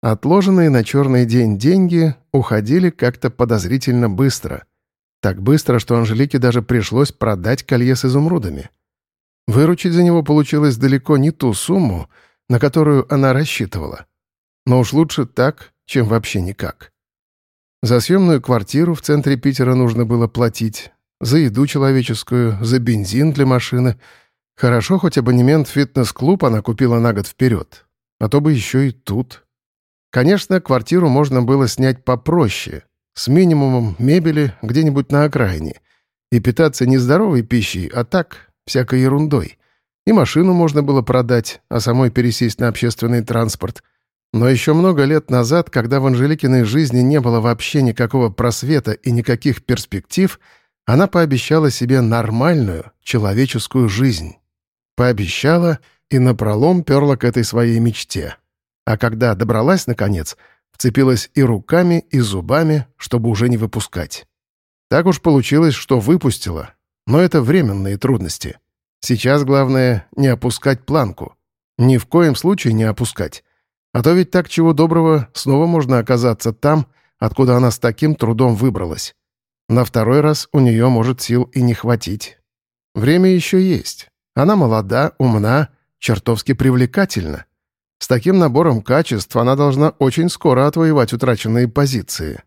Отложенные на черный день деньги уходили как-то подозрительно быстро. Так быстро, что Анжелике даже пришлось продать колье с изумрудами. Выручить за него получилось далеко не ту сумму, на которую она рассчитывала. Но уж лучше так, чем вообще никак. За съемную квартиру в центре Питера нужно было платить, за еду человеческую, за бензин для машины. Хорошо, хоть абонемент в фитнес-клуб она купила на год вперед. А то бы еще и тут. Конечно, квартиру можно было снять попроще, с минимумом мебели где-нибудь на окраине, и питаться не здоровой пищей, а так, всякой ерундой. И машину можно было продать, а самой пересесть на общественный транспорт. Но еще много лет назад, когда в Анжеликиной жизни не было вообще никакого просвета и никаких перспектив, она пообещала себе нормальную, человеческую жизнь. Пообещала и напролом перла к этой своей мечте. А когда добралась, наконец, вцепилась и руками, и зубами, чтобы уже не выпускать. Так уж получилось, что выпустила. Но это временные трудности. Сейчас главное — не опускать планку. Ни в коем случае не опускать. А то ведь так чего доброго снова можно оказаться там, откуда она с таким трудом выбралась. На второй раз у нее может сил и не хватить. Время еще есть. Она молода, умна, чертовски привлекательна. С таким набором качеств она должна очень скоро отвоевать утраченные позиции.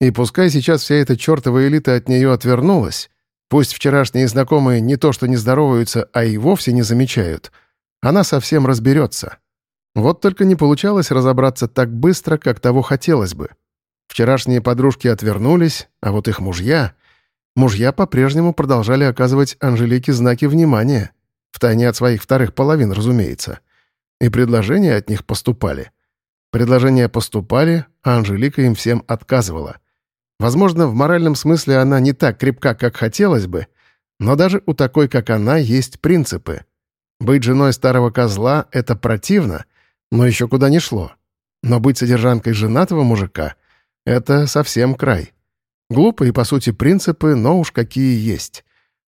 И пускай сейчас вся эта чертова элита от нее отвернулась, пусть вчерашние знакомые не то что не здороваются, а и вовсе не замечают, она совсем разберется. Вот только не получалось разобраться так быстро, как того хотелось бы. Вчерашние подружки отвернулись, а вот их мужья... Мужья по-прежнему продолжали оказывать Анжелике знаки внимания. Втайне от своих вторых половин, разумеется. И предложения от них поступали. Предложения поступали, а Анжелика им всем отказывала. Возможно, в моральном смысле она не так крепка, как хотелось бы, но даже у такой, как она, есть принципы. Быть женой старого козла — это противно, но еще куда не шло. Но быть содержанкой женатого мужика — это совсем край. Глупые, по сути, принципы, но уж какие есть.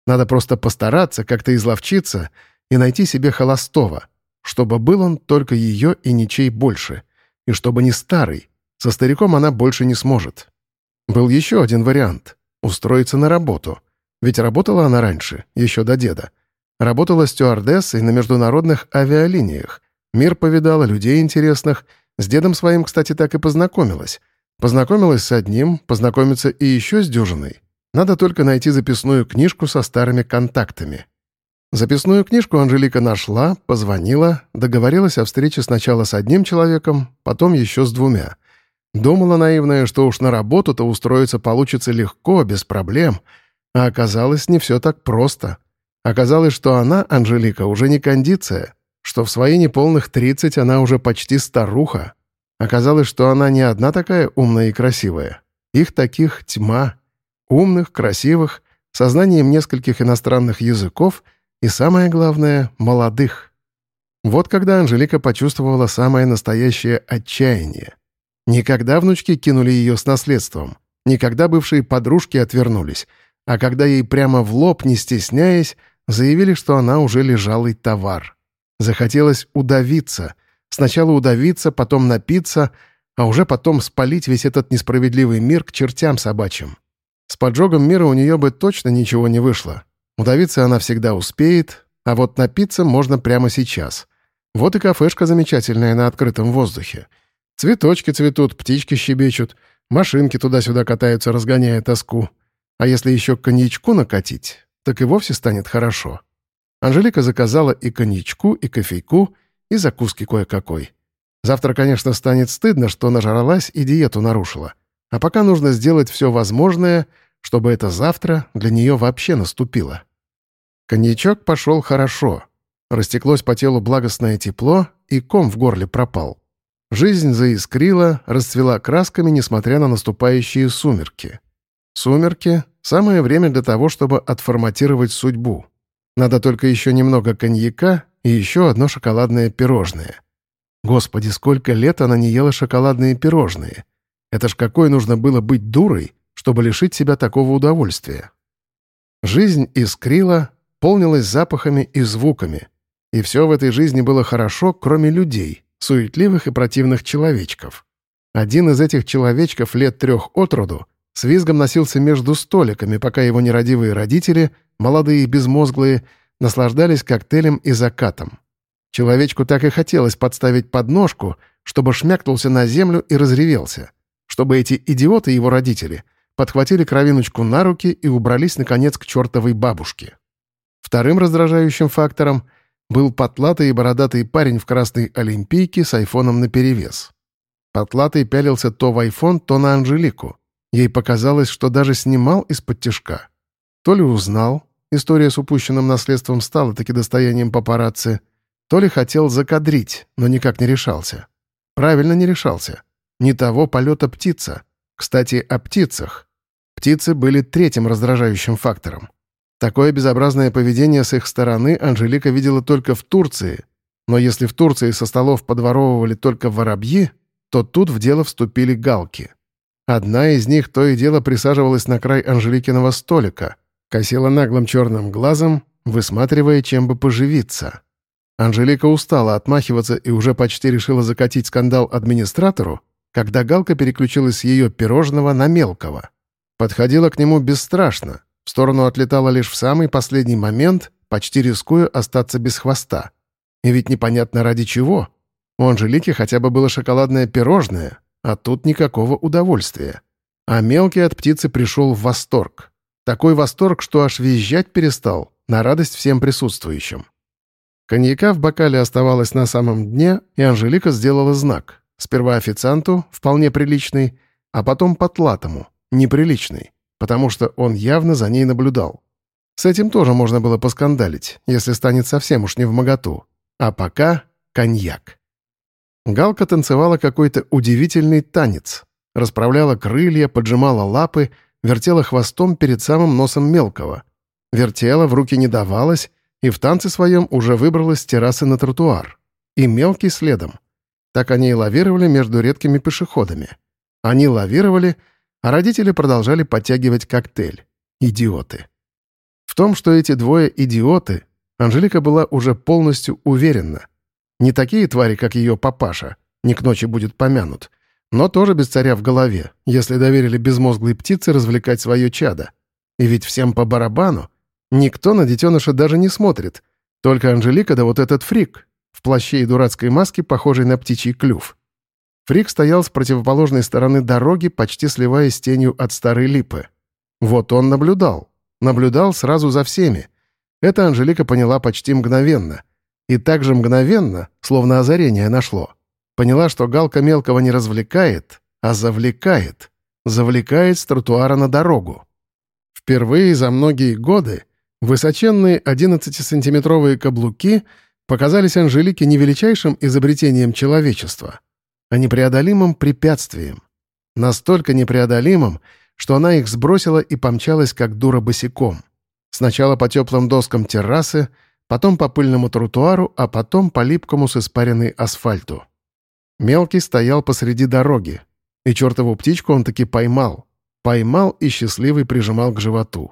Надо просто постараться, как-то изловчиться и найти себе холостого — чтобы был он только ее и ничей больше, и чтобы не старый. Со стариком она больше не сможет. Был еще один вариант — устроиться на работу. Ведь работала она раньше, еще до деда. Работала стюардессой на международных авиалиниях. Мир повидала, людей интересных. С дедом своим, кстати, так и познакомилась. Познакомилась с одним, познакомиться и еще с дюжиной. Надо только найти записную книжку со старыми контактами. Записную книжку Анжелика нашла, позвонила, договорилась о встрече сначала с одним человеком, потом еще с двумя. Думала наивная, что уж на работу-то устроиться получится легко, без проблем. А оказалось, не все так просто. Оказалось, что она, Анжелика, уже не кондиция, что в свои неполных 30 она уже почти старуха. Оказалось, что она не одна такая умная и красивая. Их таких тьма. Умных, красивых, со знанием нескольких иностранных языков — и самое главное — молодых. Вот когда Анжелика почувствовала самое настоящее отчаяние. Никогда внучки кинули ее с наследством, никогда бывшие подружки отвернулись, а когда ей прямо в лоб, не стесняясь, заявили, что она уже лежалый товар. Захотелось удавиться. Сначала удавиться, потом напиться, а уже потом спалить весь этот несправедливый мир к чертям собачьим. С поджогом мира у нее бы точно ничего не вышло. Удавиться она всегда успеет, а вот напиться можно прямо сейчас. Вот и кафешка замечательная на открытом воздухе. Цветочки цветут, птички щебечут, машинки туда-сюда катаются, разгоняя тоску. А если еще коньячку накатить, так и вовсе станет хорошо. Анжелика заказала и коньячку, и кофейку, и закуски кое-какой. Завтра, конечно, станет стыдно, что нажралась и диету нарушила. А пока нужно сделать все возможное, чтобы это завтра для нее вообще наступило. Коньячок пошел хорошо. Растеклось по телу благостное тепло, и ком в горле пропал. Жизнь заискрила, расцвела красками, несмотря на наступающие сумерки. Сумерки — самое время для того, чтобы отформатировать судьбу. Надо только еще немного коньяка и еще одно шоколадное пирожное. Господи, сколько лет она не ела шоколадные пирожные. Это ж какой нужно было быть дурой, чтобы лишить себя такого удовольствия. Жизнь искрила, полнилась запахами и звуками. И все в этой жизни было хорошо, кроме людей, суетливых и противных человечков. Один из этих человечков лет трех от роду с визгом носился между столиками, пока его нерадивые родители, молодые и безмозглые, наслаждались коктейлем и закатом. Человечку так и хотелось подставить подножку, чтобы шмякнулся на землю и разревелся. Чтобы эти идиоты, его родители, подхватили кровиночку на руки и убрались, наконец, к чертовой бабушке. Вторым раздражающим фактором был потлатый и бородатый парень в красной олимпийке с айфоном наперевес. Потлатый пялился то в айфон, то на Анжелику. Ей показалось, что даже снимал из-под тяжка. То ли узнал, история с упущенным наследством стала таки достоянием папарацци, то ли хотел закадрить, но никак не решался. Правильно не решался. Не того полета птица. Кстати, о птицах. Птицы были третьим раздражающим фактором. Такое безобразное поведение с их стороны Анжелика видела только в Турции. Но если в Турции со столов подворовывали только воробьи, то тут в дело вступили галки. Одна из них то и дело присаживалась на край Анжеликиного столика, косила наглым черным глазом, высматривая, чем бы поживиться. Анжелика устала отмахиваться и уже почти решила закатить скандал администратору, когда Галка переключилась с ее пирожного на мелкого. Подходила к нему бесстрашно, в сторону отлетала лишь в самый последний момент, почти рискуя остаться без хвоста. И ведь непонятно ради чего. У Анжелики хотя бы было шоколадное пирожное, а тут никакого удовольствия. А мелкий от птицы пришел в восторг. Такой восторг, что аж визжать перестал, на радость всем присутствующим. Коньяка в бокале оставалось на самом дне, и Анжелика сделала знак. Сперва официанту, вполне приличный, а потом потлатому, неприличный, потому что он явно за ней наблюдал. С этим тоже можно было поскандалить, если станет совсем уж не в моготу. А пока коньяк. Галка танцевала какой-то удивительный танец. Расправляла крылья, поджимала лапы, вертела хвостом перед самым носом мелкого. Вертела, в руки не давалась, и в танце своем уже выбралась с террасы на тротуар. И мелкий следом. Так они и лавировали между редкими пешеходами. Они лавировали, родители продолжали подтягивать коктейль. Идиоты. В том, что эти двое идиоты, Анжелика была уже полностью уверена. Не такие твари, как ее папаша, не к ночи будет помянут, но тоже без царя в голове, если доверили безмозглой птице развлекать свое чадо. И ведь всем по барабану, Никто на детеныша даже не смотрит. Только Анжелика да вот этот фрик в плаще и дурацкой маске, похожей на птичий клюв. Фрик стоял с противоположной стороны дороги, почти сливаясь с тенью от старой липы. Вот он наблюдал. Наблюдал сразу за всеми. Это Анжелика поняла почти мгновенно. И также мгновенно, словно озарение нашло. Поняла, что Галка мелкого не развлекает, а завлекает. Завлекает с тротуара на дорогу. Впервые за многие годы Высоченные 11-сантиметровые каблуки показались Анжелике не величайшим изобретением человечества, а непреодолимым препятствием. Настолько непреодолимым, что она их сбросила и помчалась, как дура босиком. Сначала по теплым доскам террасы, потом по пыльному тротуару, а потом по липкому с испаренной асфальту. Мелкий стоял посреди дороги, и чертову птичку он таки поймал. Поймал и счастливый прижимал к животу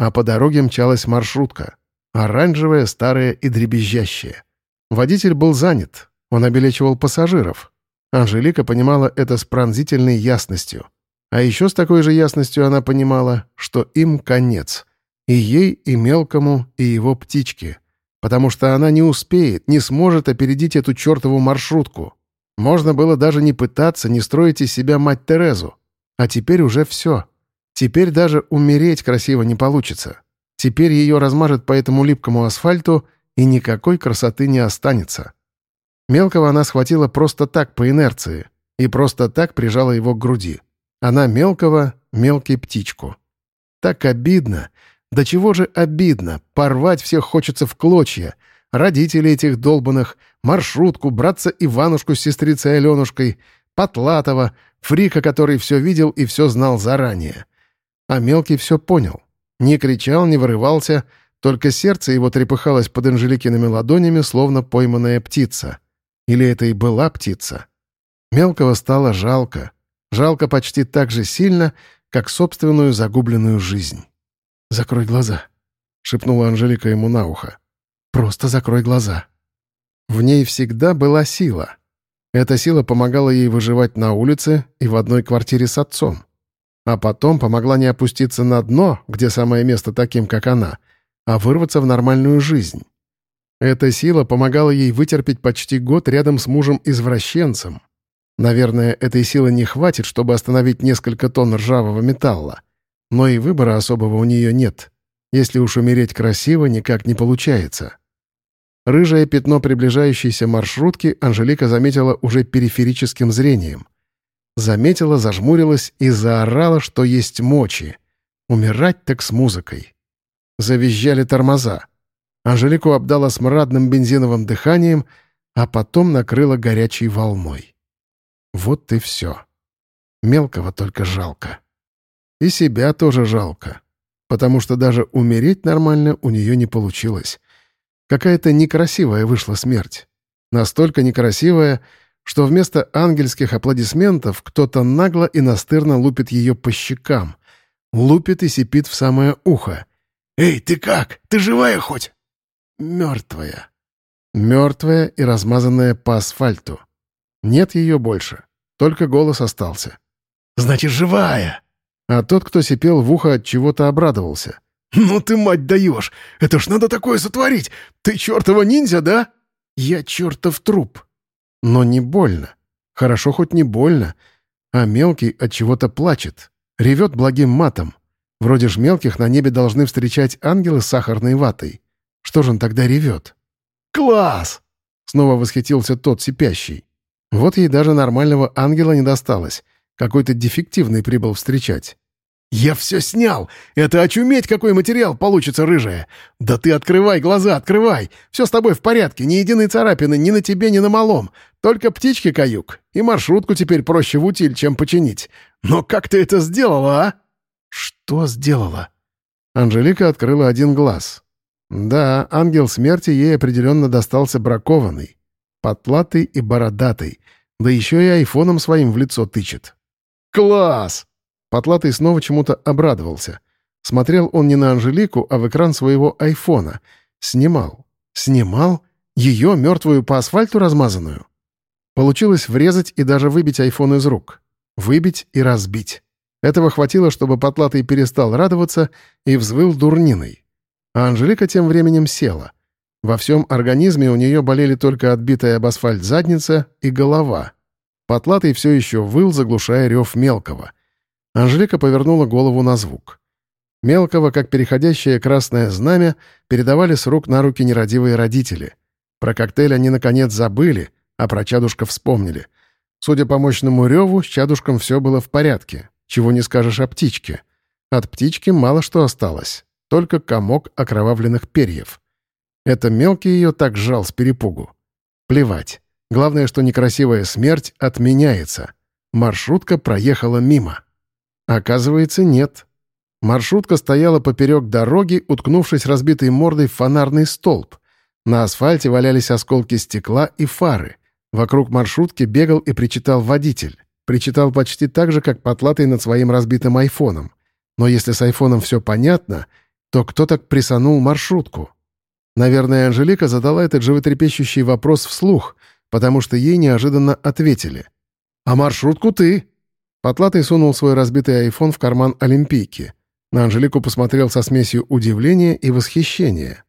а по дороге мчалась маршрутка. Оранжевая, старая и дребезжащая. Водитель был занят. Он обелечивал пассажиров. Анжелика понимала это с пронзительной ясностью. А еще с такой же ясностью она понимала, что им конец. И ей, и мелкому, и его птичке. Потому что она не успеет, не сможет опередить эту чертову маршрутку. Можно было даже не пытаться, не строить из себя мать Терезу. А теперь уже все. Теперь даже умереть красиво не получится. Теперь ее размажет по этому липкому асфальту, и никакой красоты не останется. Мелкого она схватила просто так, по инерции, и просто так прижала его к груди. Она мелкого, мелкий птичку. Так обидно. Да чего же обидно? Порвать всех хочется в клочья. Родителей этих долбанных, маршрутку, братца Иванушку с сестрицей Аленушкой, Потлатова, Фрика, который все видел и все знал заранее. А мелкий все понял. Не кричал, не вырывался, только сердце его трепыхалось под Анжеликиными ладонями, словно пойманная птица. Или это и была птица? Мелкого стало жалко. Жалко почти так же сильно, как собственную загубленную жизнь. «Закрой глаза», — шепнула Анжелика ему на ухо. «Просто закрой глаза». В ней всегда была сила. Эта сила помогала ей выживать на улице и в одной квартире с отцом. А потом помогла не опуститься на дно, где самое место таким, как она, а вырваться в нормальную жизнь. Эта сила помогала ей вытерпеть почти год рядом с мужем-извращенцем. Наверное, этой силы не хватит, чтобы остановить несколько тонн ржавого металла. Но и выбора особого у нее нет. Если уж умереть красиво, никак не получается. Рыжее пятно приближающейся маршрутки Анжелика заметила уже периферическим зрением. Заметила, зажмурилась и заорала, что есть мочи. Умирать так с музыкой. Завизжали тормоза. Анжелику обдала смрадным бензиновым дыханием, а потом накрыла горячей волной. Вот и все. Мелкого только жалко. И себя тоже жалко, потому что даже умереть нормально у нее не получилось. Какая-то некрасивая вышла смерть. Настолько некрасивая, что вместо ангельских аплодисментов кто-то нагло и настырно лупит ее по щекам. Лупит и сипит в самое ухо. «Эй, ты как? Ты живая хоть?» Мертвая. Мертвая и размазанная по асфальту. Нет ее больше. Только голос остался. «Значит, живая!» А тот, кто сипел в ухо, от чего-то обрадовался. «Ну ты, мать, даешь! Это ж надо такое сотворить! Ты чертова ниндзя, да?» «Я чертов труп!» Но не больно. Хорошо хоть не больно. А мелкий от чего-то плачет. Ревет благим матом. Вроде ж мелких на небе должны встречать ангелы с сахарной ватой. Что же он тогда ревет? «Класс!» — снова восхитился тот сипящий. Вот ей даже нормального ангела не досталось. Какой-то дефективный прибыл встречать. «Я все снял! Это очуметь, какой материал получится, рыжая! Да ты открывай глаза, открывай! Все с тобой в порядке, ни единой царапины ни на тебе, ни на малом. Только птички каюк. И маршрутку теперь проще в утиль, чем починить. Но как ты это сделала, а?» «Что сделала?» Анжелика открыла один глаз. Да, ангел смерти ей определенно достался бракованный. Потлатый и бородатый. Да еще и айфоном своим в лицо тычет. «Класс!» Потлатый снова чему-то обрадовался. Смотрел он не на Анжелику, а в экран своего айфона. Снимал. Снимал? Ее, мертвую по асфальту размазанную? Получилось врезать и даже выбить айфон из рук. Выбить и разбить. Этого хватило, чтобы Потлатый перестал радоваться и взвыл дурниной. А Анжелика тем временем села. Во всем организме у нее болели только отбитая об асфальт задница и голова. Потлатый все еще выл, заглушая рев мелкого. Анжелика повернула голову на звук. Мелкого, как переходящее красное знамя, передавали с рук на руки нерадивые родители. Про коктейль они, наконец, забыли, а про чадушка вспомнили. Судя по мощному реву, с чадушком все было в порядке. Чего не скажешь о птичке. От птички мало что осталось только комок окровавленных перьев. Это мелкий ее так жал с перепугу. Плевать. Главное, что некрасивая смерть отменяется. Маршрутка проехала мимо. Оказывается, нет. Маршрутка стояла поперек дороги, уткнувшись разбитой мордой в фонарный столб. На асфальте валялись осколки стекла и фары. Вокруг маршрутки бегал и причитал водитель. Причитал почти так же, как потлатый над своим разбитым айфоном. Но если с айфоном все понятно, то кто так присанул маршрутку? Наверное, Анжелика задала этот животрепещущий вопрос вслух, потому что ей неожиданно ответили. «А маршрутку ты!» Потлатый сунул свой разбитый айфон в карман Олимпийки. На Анжелику посмотрел со смесью удивления и восхищения.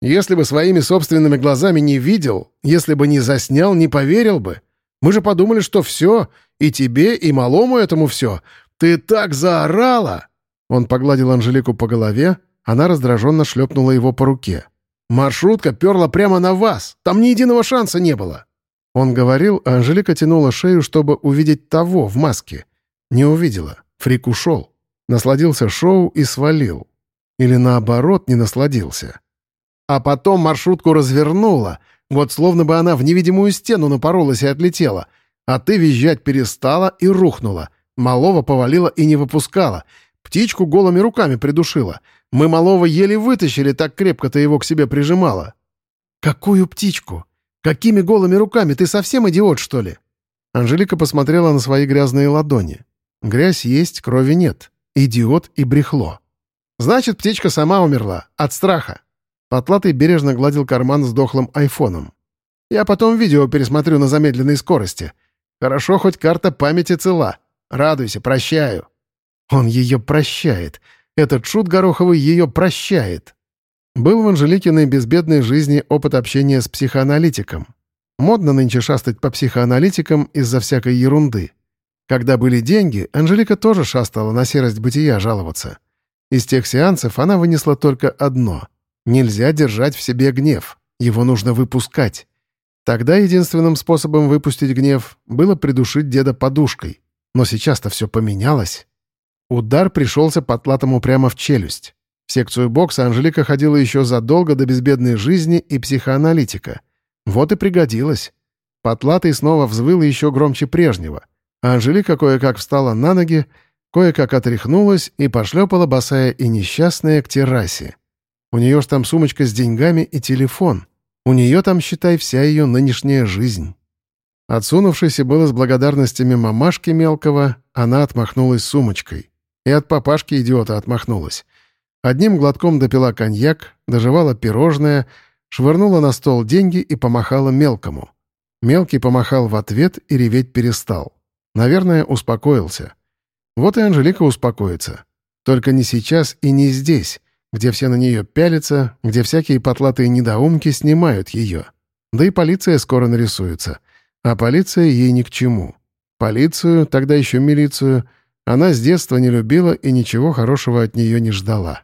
«Если бы своими собственными глазами не видел, если бы не заснял, не поверил бы. Мы же подумали, что все, и тебе, и малому этому все. Ты так заорала!» Он погладил Анжелику по голове, она раздраженно шлепнула его по руке. «Маршрутка перла прямо на вас! Там ни единого шанса не было!» Он говорил, а Анжелика тянула шею, чтобы увидеть того в маске. Не увидела. Фрик ушел. Насладился шоу и свалил. Или наоборот, не насладился. А потом маршрутку развернула, вот словно бы она в невидимую стену напоролась и отлетела. А ты визжать перестала и рухнула. Малого повалила и не выпускала. Птичку голыми руками придушила. Мы малого еле вытащили, так крепко ты его к себе прижимала». «Какую птичку? Какими голыми руками? Ты совсем идиот, что ли?» Анжелика посмотрела на свои грязные ладони. Грязь есть, крови нет. Идиот и брехло. «Значит, птичка сама умерла. От страха». Потлатый бережно гладил карман с дохлым айфоном. Я потом видео пересмотрю на замедленной скорости. Хорошо, хоть карта памяти цела. Радуйся, прощаю». Он ее прощает. Этот шут Гороховый ее прощает. Был в Анжеликиной безбедной жизни опыт общения с психоаналитиком. Модно нынче шастать по психоаналитикам из-за всякой ерунды. Когда были деньги, Анжелика тоже шастала на серость бытия жаловаться. Из тех сеансов она вынесла только одно — нельзя держать в себе гнев, его нужно выпускать. Тогда единственным способом выпустить гнев было придушить деда подушкой. Но сейчас-то все поменялось. Удар пришелся потлатому прямо в челюсть. В секцию бокса Анжелика ходила еще задолго до безбедной жизни и психоаналитика. Вот и пригодилась. Потлатый снова взвыл еще громче прежнего. Анжелика кое-как встала на ноги, кое-как отряхнулась и пошлепала босая и несчастная к террасе. У нее ж там сумочка с деньгами и телефон. У нее там, считай, вся ее нынешняя жизнь. Отсунувшись и было с благодарностями мамашки мелкого, она отмахнулась сумочкой. И от папашки идиота отмахнулась. Одним глотком допила коньяк, доживала пирожное, швырнула на стол деньги и помахала мелкому. Мелкий помахал в ответ и реветь перестал. Наверное, успокоился. Вот и Анжелика успокоится. Только не сейчас и не здесь, где все на нее пялятся, где всякие потлатые недоумки снимают ее. Да и полиция скоро нарисуется. А полиция ей ни к чему. Полицию, тогда еще милицию, она с детства не любила и ничего хорошего от нее не ждала.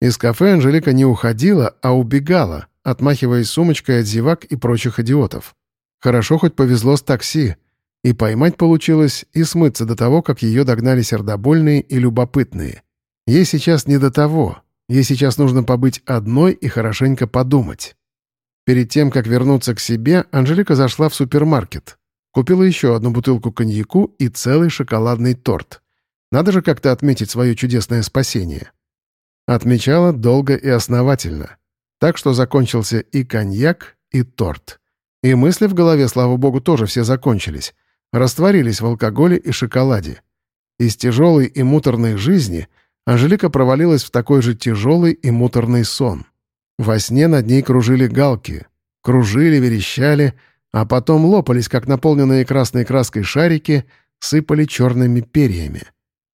Из кафе Анжелика не уходила, а убегала, отмахиваясь сумочкой от зевак и прочих идиотов. Хорошо хоть повезло с такси. И поймать получилось, и смыться до того, как ее догнали сердобольные и любопытные. Ей сейчас не до того, Ей сейчас нужно побыть одной и хорошенько подумать. Перед тем, как вернуться к себе, Анжелика зашла в супермаркет. Купила еще одну бутылку коньяку и целый шоколадный торт. Надо же как-то отметить свое чудесное спасение. Отмечала долго и основательно. Так что закончился и коньяк, и торт. И мысли в голове, слава богу, тоже все закончились. Растворились в алкоголе и шоколаде. Из тяжелой и муторной жизни Анжелика провалилась в такой же тяжелый и муторный сон. Во сне над ней кружили галки. Кружили, верещали, а потом лопались, как наполненные красной краской шарики, сыпали черными перьями.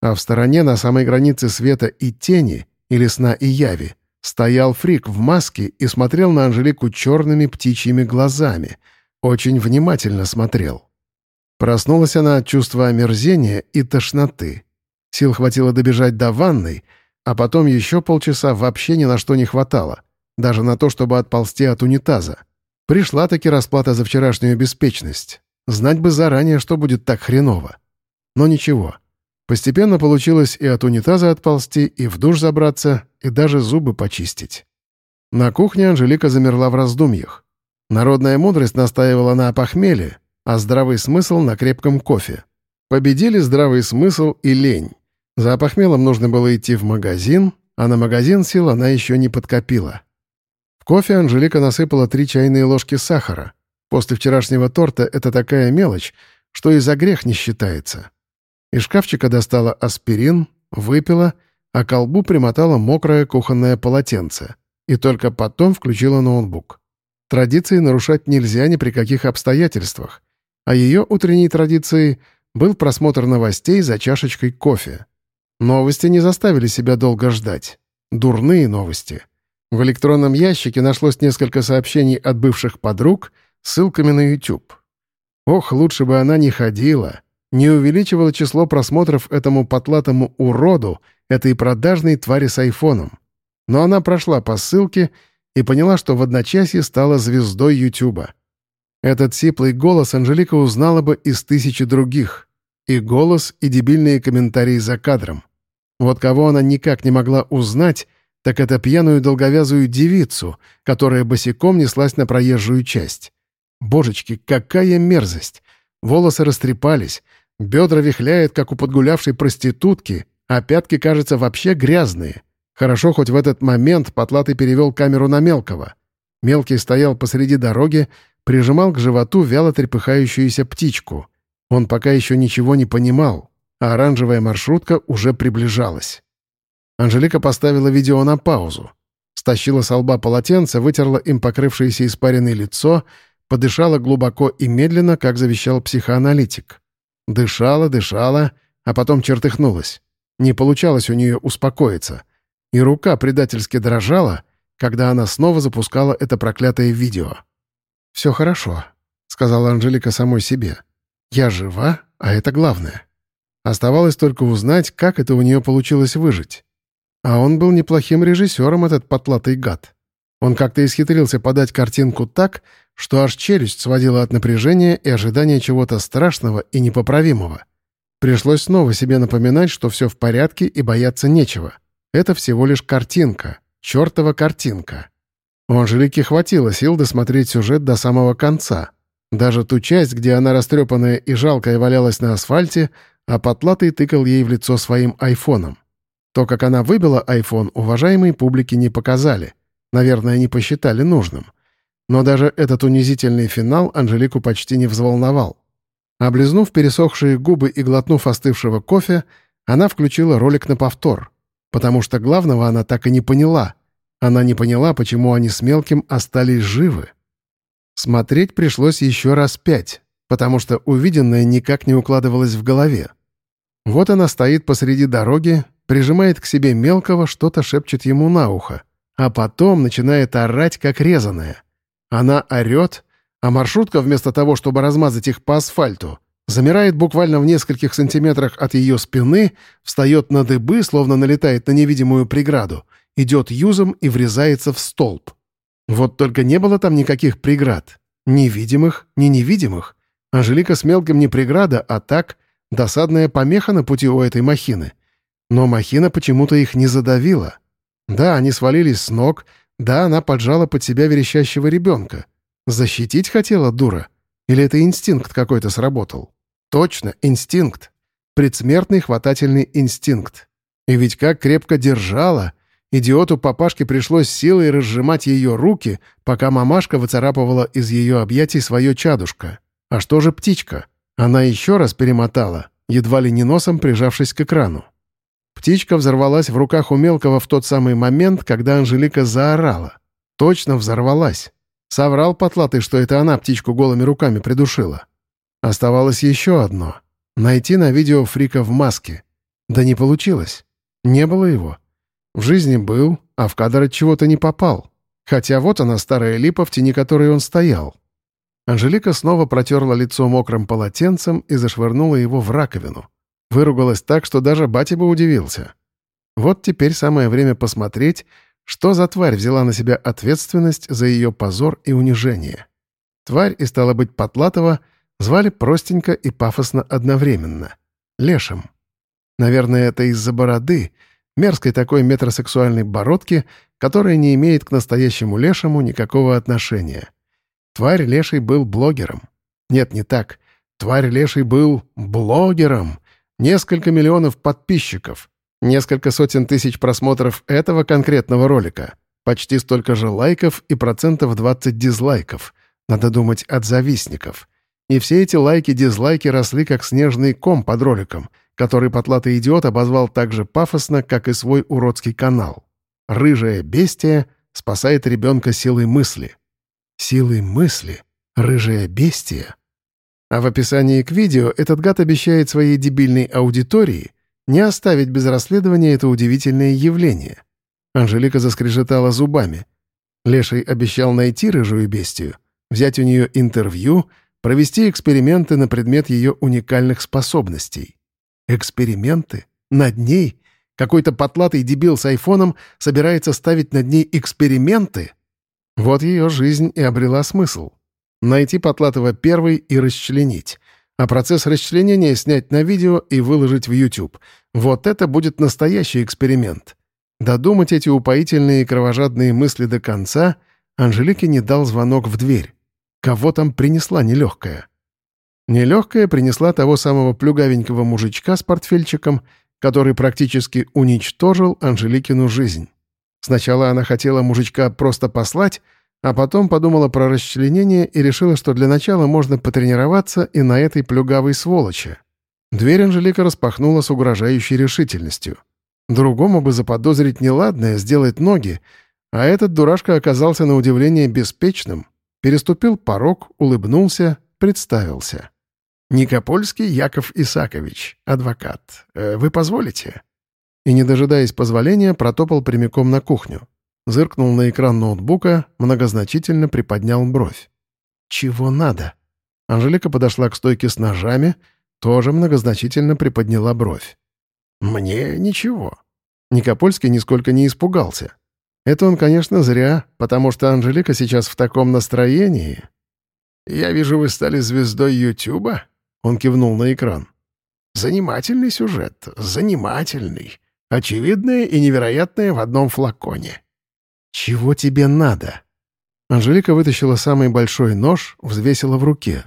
А в стороне, на самой границе света и тени, или сна и яви, стоял фрик в маске и смотрел на Анжелику черными птичьими глазами. Очень внимательно смотрел. Проснулась она от чувства омерзения и тошноты. Сил хватило добежать до ванной, а потом еще полчаса вообще ни на что не хватало. Даже на то, чтобы отползти от унитаза. Пришла таки расплата за вчерашнюю беспечность. Знать бы заранее, что будет так хреново. Но ничего. Постепенно получилось и от унитаза отползти, и в душ забраться, и даже зубы почистить. На кухне Анжелика замерла в раздумьях. Народная мудрость настаивала на похмелье, а здравый смысл — на крепком кофе. Победили здравый смысл и лень. За похмелом нужно было идти в магазин, а на магазин сил она еще не подкопила. В кофе Анжелика насыпала три чайные ложки сахара. После вчерашнего торта это такая мелочь, что и за грех не считается. Из шкафчика достала аспирин, выпила, а колбу примотала мокрое кухонное полотенце. И только потом включила ноутбук. Традиции нарушать нельзя ни при каких обстоятельствах. А ее утренней традицией был просмотр новостей за чашечкой кофе. Новости не заставили себя долго ждать. Дурные новости. В электронном ящике нашлось несколько сообщений от бывших подруг с ссылками на YouTube. Ох, лучше бы она не ходила, не увеличивала число просмотров этому потлатому уроду, этой продажной твари с айфоном. Но она прошла по ссылке и поняла, что в одночасье стала звездой Ютуба. Этот сиплый голос Анжелика узнала бы из тысячи других. И голос, и дебильные комментарии за кадром. Вот кого она никак не могла узнать, так это пьяную долговязую девицу, которая босиком неслась на проезжую часть. Божечки, какая мерзость! Волосы растрепались, бедра вихляют, как у подгулявшей проститутки, а пятки, кажется, вообще грязные. Хорошо, хоть в этот момент Потлатый перевел камеру на Мелкого. Мелкий стоял посреди дороги, прижимал к животу вяло трепыхающуюся птичку — он пока еще ничего не понимал, а оранжевая маршрутка уже приближалась. Анжелика поставила видео на паузу. Стащила с лба полотенце, вытерла им покрывшееся испаренное лицо, подышала глубоко и медленно, как завещал психоаналитик. Дышала, дышала, а потом чертыхнулась. Не получалось у нее успокоиться. И рука предательски дрожала, когда она снова запускала это проклятое видео. «Все хорошо», — сказала Анжелика самой себе. «Я жива, а это главное». Оставалось только узнать, как это у нее получилось выжить. А он был неплохим режиссером, этот потлатый гад. Он как-то исхитрился подать картинку так, что аж челюсть сводила от напряжения и ожидания чего-то страшного и непоправимого. Пришлось снова себе напоминать, что все в порядке и бояться нечего. Это всего лишь картинка. Чертова картинка. У Анжелики хватило сил досмотреть сюжет до самого конца. Даже ту часть, где она растрепанная и жалкая валялась на асфальте, а потлатый тыкал ей в лицо своим айфоном. То, как она выбила айфон, уважаемой публике не показали. Наверное, не посчитали нужным. Но даже этот унизительный финал Анжелику почти не взволновал. Облизнув пересохшие губы и глотнув остывшего кофе, она включила ролик на повтор, потому что главного она так и не поняла. Она не поняла, почему они с Мелким остались живы. Смотреть пришлось еще раз пять, потому что увиденное никак не укладывалось в голове. Вот она стоит посреди дороги, прижимает к себе мелкого, что-то шепчет ему на ухо, а потом начинает орать, как резаная. Она орет, а маршрутка, вместо того, чтобы размазать их по асфальту, замирает буквально в нескольких сантиметрах от ее спины, встает на дыбы, словно налетает на невидимую преграду, идет юзом и врезается в столб. Вот только не было там никаких преград. Ни видимых, ни невидимых. Анжелика с мелким не преграда, а так досадная помеха на пути у этой махины — но махина почему-то их не задавила. Да, они свалились с ног, да, она поджала под себя верещащего ребенка. Защитить хотела дура? Или это инстинкт какой-то сработал? Точно, инстинкт. Предсмертный хватательный инстинкт. И ведь как крепко держала. Идиоту папашке пришлось силой разжимать ее руки, пока мамашка выцарапывала из ее объятий свое чадушка. А что же птичка? Она еще раз перемотала, едва ли не носом прижавшись к экрану. Птичка взорвалась в руках у мелкого в тот самый момент, когда Анжелика заорала. Точно взорвалась. Соврал потлатый, что это она птичку голыми руками придушила. Оставалось еще одно — найти на видео фрика в маске. Да не получилось. Не было его. В жизни был, а в кадр от чего-то не попал. Хотя вот она, старая липа, в тени которой он стоял. Анжелика снова протерла лицо мокрым полотенцем и зашвырнула его в раковину. Выругалась так, что даже батя бы удивился. Вот теперь самое время посмотреть, что за тварь взяла на себя ответственность за ее позор и унижение. Тварь и, стала быть, Потлатова звали простенько и пафосно одновременно — Лешим. Наверное, это из-за бороды, мерзкой такой метросексуальной бородки, которая не имеет к настоящему Лешему никакого отношения. Тварь Леший был блогером. Нет, не так. Тварь Леший был блогером — Несколько миллионов подписчиков, несколько сотен тысяч просмотров этого конкретного ролика, почти столько же лайков и процентов 20 дизлайков. Надо думать от завистников. И все эти лайки-дизлайки росли как снежный ком под роликом, который потлатый идиот обозвал так же пафосно, как и свой уродский канал. «Рыжая бестия спасает ребенка силой мысли». Силой мысли? Рыжая бестия? А в описании к видео этот гад обещает своей дебильной аудитории не оставить без расследования это удивительное явление. Анжелика заскрежетала зубами. Леший обещал найти рыжую бестию, взять у нее интервью, провести эксперименты на предмет ее уникальных способностей. Эксперименты? Над ней? Какой-то потлатый дебил с айфоном собирается ставить над ней эксперименты? Вот ее жизнь и обрела смысл. Найти Потлатова первый и расчленить. А процесс расчленения снять на видео и выложить в YouTube. Вот это будет настоящий эксперимент. Додумать эти упоительные и кровожадные мысли до конца Анжелике не дал звонок в дверь. Кого там принесла нелегкая? Нелегкая принесла того самого плюгавенького мужичка с портфельчиком, который практически уничтожил Анжеликину жизнь. Сначала она хотела мужичка просто послать, а потом подумала про расчленение и решила, что для начала можно потренироваться и на этой плюгавой сволочи. Дверь Анжелика распахнула с угрожающей решительностью. Другому бы заподозрить неладное, сделать ноги, а этот дурашка оказался на удивление беспечным. переступил порог, улыбнулся, представился. «Никопольский Яков Исакович, адвокат. Э, вы позволите?» И, не дожидаясь позволения, протопал прямиком на кухню. Зыркнул на экран ноутбука, многозначительно приподнял бровь. «Чего надо?» Анжелика подошла к стойке с ножами, тоже многозначительно приподняла бровь. «Мне ничего». Никопольский нисколько не испугался. Это он, конечно, зря, потому что Анжелика сейчас в таком настроении. «Я вижу, вы стали звездой Ютуба?» Он кивнул на экран. «Занимательный сюжет, занимательный. Очевидное и невероятное в одном флаконе». «Чего тебе надо?» Анжелика вытащила самый большой нож, взвесила в руке.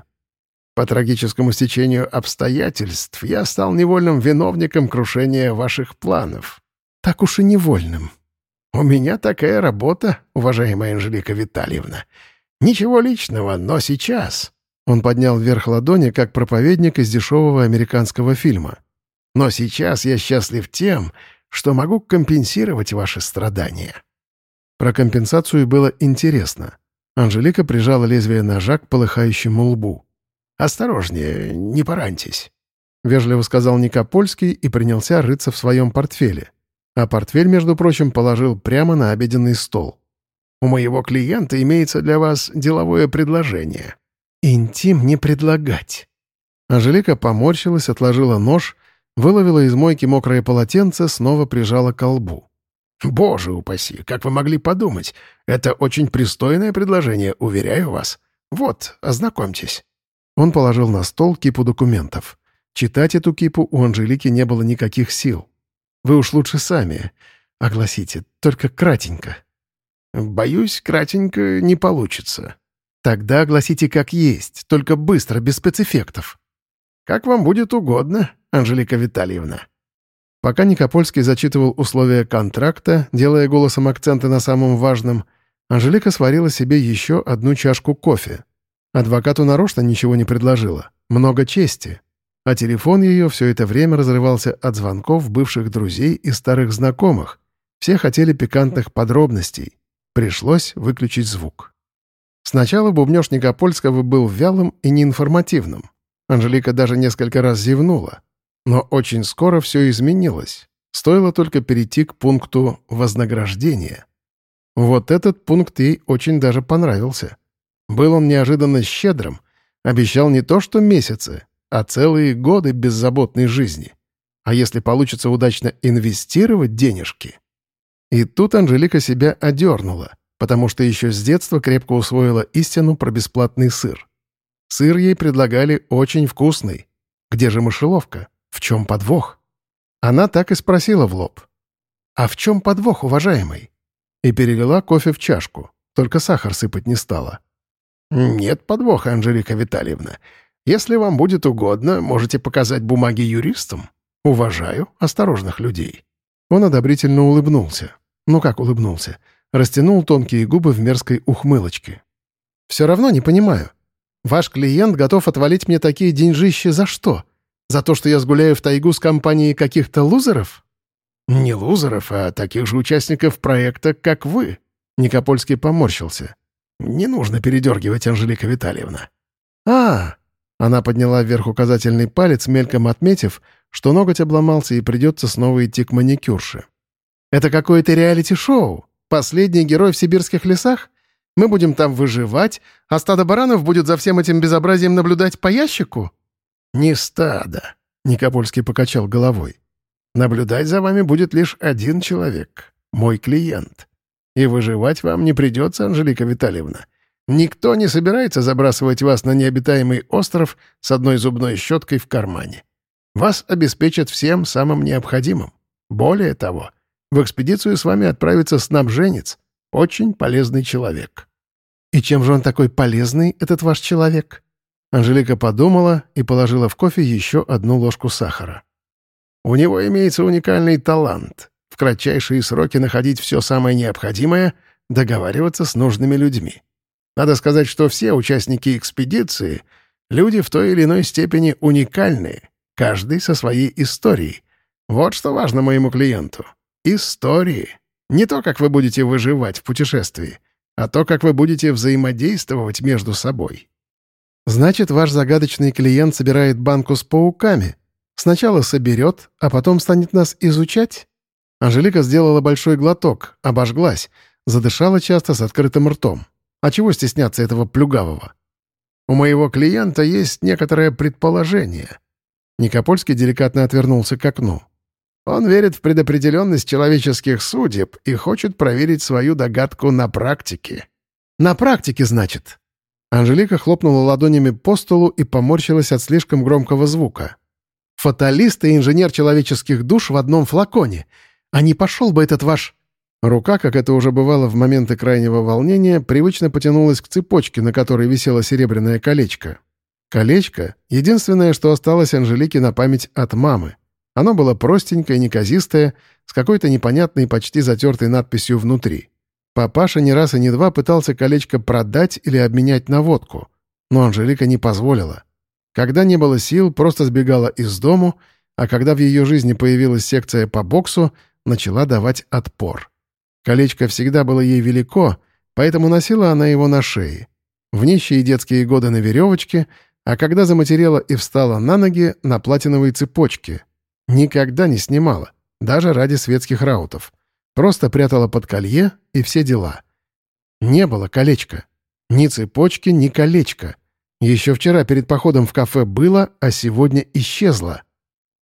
«По трагическому стечению обстоятельств я стал невольным виновником крушения ваших планов». «Так уж и невольным». «У меня такая работа, уважаемая Анжелика Витальевна. Ничего личного, но сейчас...» Он поднял вверх ладони, как проповедник из дешевого американского фильма. «Но сейчас я счастлив тем, что могу компенсировать ваши страдания». Про компенсацию было интересно. Анжелика прижала лезвие ножа к полыхающему лбу. «Осторожнее, не пораньтесь», — вежливо сказал Никопольский и принялся рыться в своем портфеле. А портфель, между прочим, положил прямо на обеденный стол. «У моего клиента имеется для вас деловое предложение». «Интим не предлагать». Анжелика поморщилась, отложила нож, выловила из мойки мокрое полотенце, снова прижала к колбу. «Боже упаси, как вы могли подумать? Это очень пристойное предложение, уверяю вас. Вот, ознакомьтесь». Он положил на стол кипу документов. Читать эту кипу у Анжелики не было никаких сил. «Вы уж лучше сами огласите, только кратенько». «Боюсь, кратенько не получится». «Тогда огласите как есть, только быстро, без спецэффектов». «Как вам будет угодно, Анжелика Витальевна». Пока Никопольский зачитывал условия контракта, делая голосом акценты на самом важном, Анжелика сварила себе еще одну чашку кофе. Адвокату нарочно ничего не предложила. Много чести. А телефон ее все это время разрывался от звонков бывших друзей и старых знакомых. Все хотели пикантных подробностей. Пришлось выключить звук. Сначала бубнёж Никопольского был вялым и неинформативным. Анжелика даже несколько раз зевнула. Но очень скоро все изменилось. Стоило только перейти к пункту вознаграждения. Вот этот пункт ей очень даже понравился. Был он неожиданно щедрым, обещал не то что месяцы, а целые годы беззаботной жизни. А если получится удачно инвестировать денежки? И тут Анжелика себя одернула, потому что еще с детства крепко усвоила истину про бесплатный сыр. Сыр ей предлагали очень вкусный. Где же мышеловка? В чем подвох? Она так и спросила в лоб. «А в чем подвох, уважаемый?» И перелила кофе в чашку, только сахар сыпать не стала. «Нет подвоха, Анжелика Витальевна. Если вам будет угодно, можете показать бумаги юристам. Уважаю осторожных людей». Он одобрительно улыбнулся. Ну как улыбнулся? Растянул тонкие губы в мерзкой ухмылочке. «Все равно не понимаю. Ваш клиент готов отвалить мне такие деньжища за что? За то, что я сгуляю в тайгу с компанией каких-то лузеров?» «Не лузеров, а таких же участников проекта, как вы», — Никопольский поморщился. «Не нужно передергивать, Анжелика Витальевна». «А!» — она подняла вверх указательный палец, мельком отметив, что ноготь обломался и придется снова идти к маникюрше. «Это какое-то реалити-шоу? Последний герой в сибирских лесах? Мы будем там выживать, а стадо баранов будет за всем этим безобразием наблюдать по ящику?» «Не стадо», — Никопольский покачал головой. «Наблюдать за вами будет лишь один человек — мой клиент. И выживать вам не придется, Анжелика Витальевна. Никто не собирается забрасывать вас на необитаемый остров с одной зубной щеткой в кармане. Вас обеспечат всем самым необходимым. Более того, в экспедицию с вами отправится снабженец, очень полезный человек». «И чем же он такой полезный, этот ваш человек?» Анжелика подумала и положила в кофе еще одну ложку сахара. «У него имеется уникальный талант — в кратчайшие сроки находить все самое необходимое, договариваться с нужными людьми. Надо сказать, что все участники экспедиции — люди в той или иной степени уникальные, каждый со своей историей. Вот что важно моему клиенту. Истории. Не то, как вы будете выживать в путешествии. а то, как вы будете взаимодействовать между собой». «Значит, ваш загадочный клиент собирает банку с пауками. Сначала соберет, а потом станет нас изучать?» Анжелика сделала большой глоток, обожглась, задышала часто с открытым ртом. А чего стесняться этого плюгавого? «У моего клиента есть некоторое предположение». Никопольский деликатно отвернулся к окну. Он верит в предопределенность человеческих судеб и хочет проверить свою догадку на практике. «На практике, значит?» Анжелика хлопнула ладонями по столу и поморщилась от слишком громкого звука. «Фаталист и инженер человеческих душ в одном флаконе. А не пошел бы этот ваш...» Рука, как это уже бывало в моменты крайнего волнения, привычно потянулась к цепочке, на которой висело серебряное колечко. Колечко — единственное, что осталось Анжелике на память от мамы. Оно было простенькое, неказистое, с какой-то непонятной, почти затертой надписью внутри. Папаша не раз и не два пытался колечко продать или обменять на водку, но Анжелика не позволила. Когда не было сил, просто сбегала из дому, а когда в ее жизни появилась секция по боксу, начала давать отпор. Колечко всегда было ей велико, поэтому носила она его на шее. В нищие детские годы на веревочке, а когда заматерела и встала на ноги, на платиновой цепочке. Никогда не снимала, даже ради светских раутов. Просто прятала под колье и все дела. Не было колечка. Ни цепочки, ни колечка. Еще вчера перед походом в кафе было, а сегодня исчезло.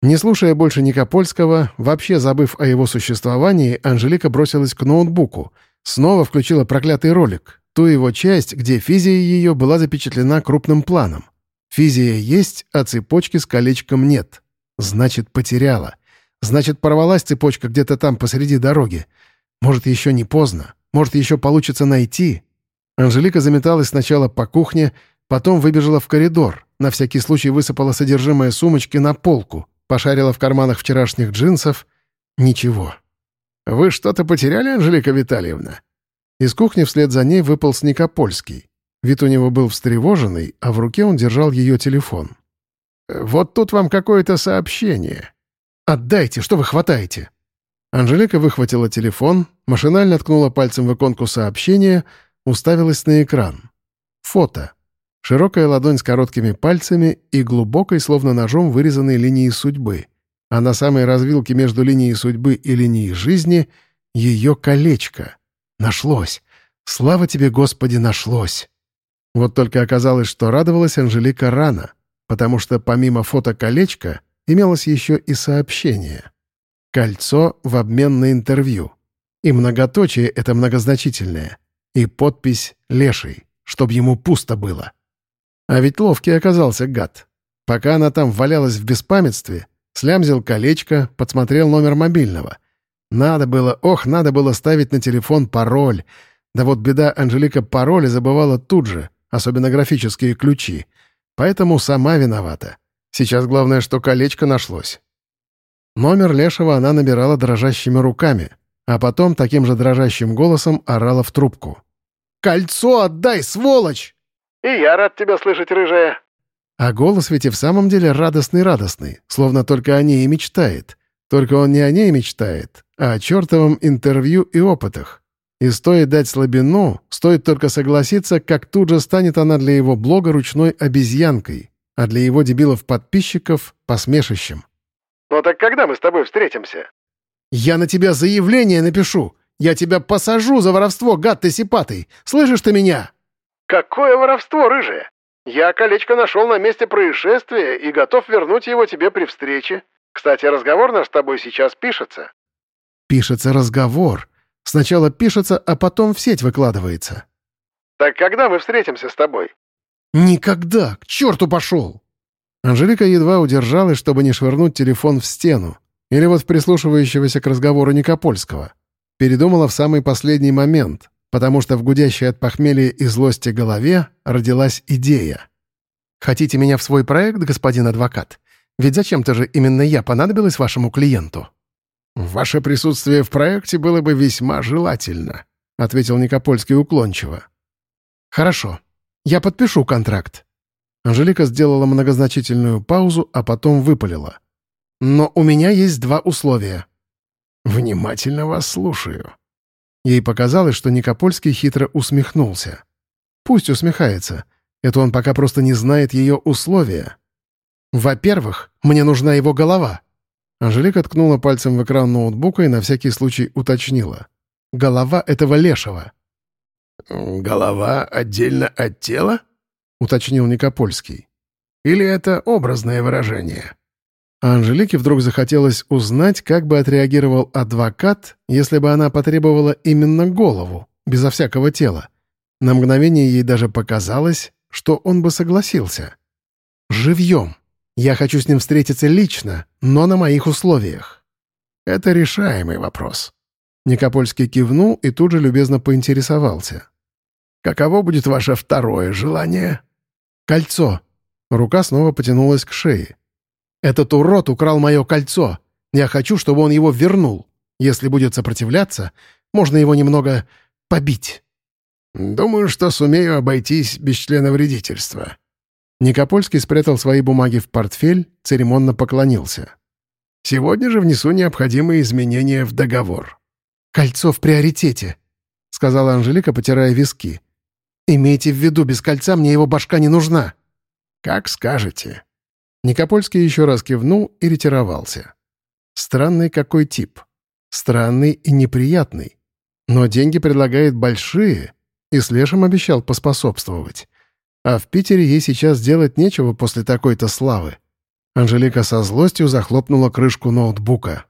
Не слушая больше Никопольского, вообще забыв о его существовании, Анжелика бросилась к ноутбуку. Снова включила проклятый ролик, ту его часть, где физия ее была запечатлена крупным планом. Физия есть, а цепочки с колечком нет. Значит, потеряла. Значит, порвалась цепочка где-то там посреди дороги. Может, еще не поздно. Может, еще получится найти. Анжелика заметалась сначала по кухне, потом выбежала в коридор, на всякий случай высыпала содержимое сумочки на полку, Пошарила в карманах вчерашних джинсов. Ничего. «Вы что-то потеряли, Анжелика Витальевна?» Из кухни вслед за ней выпал Никопольский. Вид у него был встревоженный, а в руке он держал ее телефон. «Вот тут вам какое-то сообщение». «Отдайте, что вы хватаете?» Анжелика выхватила телефон, машинально ткнула пальцем в иконку сообщения, уставилась на экран. Фото. Широкая ладонь с короткими пальцами и глубокой, словно ножом, вырезанной линией судьбы. А на самой развилке между линией судьбы и линией жизни — ее колечко. Нашлось. Слава тебе, Господи, нашлось. Вот только оказалось, что радовалась Анжелика рано, потому что помимо фото колечка имелось еще и сообщение. Кольцо в обмен на интервью. И многоточие это многозначительное. И подпись «Леший», чтоб ему пусто было. А ведь ловкий оказался гад. Пока она там валялась в беспамятстве, слямзил колечко, подсмотрел номер мобильного. Надо было, ох, надо было ставить на телефон пароль. Да вот беда, Анжелика пароли забывала тут же, особенно графические ключи. Поэтому сама виновата. Сейчас главное, что колечко нашлось. Номер Лешего она набирала дрожащими руками, а потом таким же дрожащим голосом орала в трубку. «Кольцо отдай, сволочь!» «И я рад тебя слышать, рыжая». А голос ведь и в самом деле радостный-радостный, словно только о ней и мечтает. Только он не о ней мечтает, а о чертовом интервью и опытах. И стоит дать слабину, стоит только согласиться, как тут же станет она для его блога ручной обезьянкой, а для его дебилов-подписчиков — посмешищем. «Ну так когда мы с тобой встретимся?» «Я на тебя заявление напишу! Я тебя посажу за воровство, гад ты сипатый! Слышишь ты меня?» «Какое воровство, рыжее! Я колечко нашел на месте происшествия и готов вернуть его тебе при встрече. Кстати, разговор наш с тобой сейчас пишется». «Пишется разговор. Сначала пишется, а потом в сеть выкладывается». «Так когда мы встретимся с тобой?» «Никогда! К черту пошел!» Анжелика едва удержалась, чтобы не швырнуть телефон в стену. Или вот прислушивающегося к разговору Никопольского. Передумала в самый последний момент, потому что в гудящей от похмелья и злости голове родилась идея. «Хотите меня в свой проект, господин адвокат? Ведь зачем-то же именно я понадобилась вашему клиенту?» «Ваше присутствие в проекте было бы весьма желательно», — ответил Никопольский уклончиво. «Хорошо. Я подпишу контракт». Анжелика сделала многозначительную паузу, а потом выпалила. «Но у меня есть два условия». «Внимательно вас слушаю», Ей показалось, что Никопольский хитро усмехнулся. Пусть усмехается. Это он пока просто не знает ее условия. «Во-первых, мне нужна его голова». Анжелика ткнула пальцем в экран ноутбука и на всякий случай уточнила. «Голова этого лешего». «Голова отдельно от тела?» — уточнил Никопольский. «Или это образное выражение?» А Анжелике вдруг захотелось узнать, как бы отреагировал адвокат, если бы она потребовала именно голову, безо всякого тела. На мгновение ей даже показалось, что он бы согласился. «Живьем. Я хочу с ним встретиться лично, но на моих условиях». «Это решаемый вопрос». Никопольский кивнул и тут же любезно поинтересовался. «Каково будет ваше второе желание?» «Кольцо». Рука снова потянулась к шее. «Этот урод украл мое кольцо. Я хочу, чтобы он его вернул. Если будет сопротивляться, можно его немного побить». «Думаю, что сумею обойтись без члена вредительства». Никопольский спрятал свои бумаги в портфель, церемонно поклонился. «Сегодня же внесу необходимые изменения в договор». «Кольцо в приоритете», — сказала Анжелика, потирая виски. «Имейте в виду, без кольца мне его башка не нужна». «Как скажете». Никопольский еще раз кивнул и ретировался. Странный какой тип. Странный и неприятный. Но деньги предлагает большие, и с Лешем обещал поспособствовать. А в Питере ей сейчас делать нечего после такой-то славы. Анжелика со злостью захлопнула крышку ноутбука.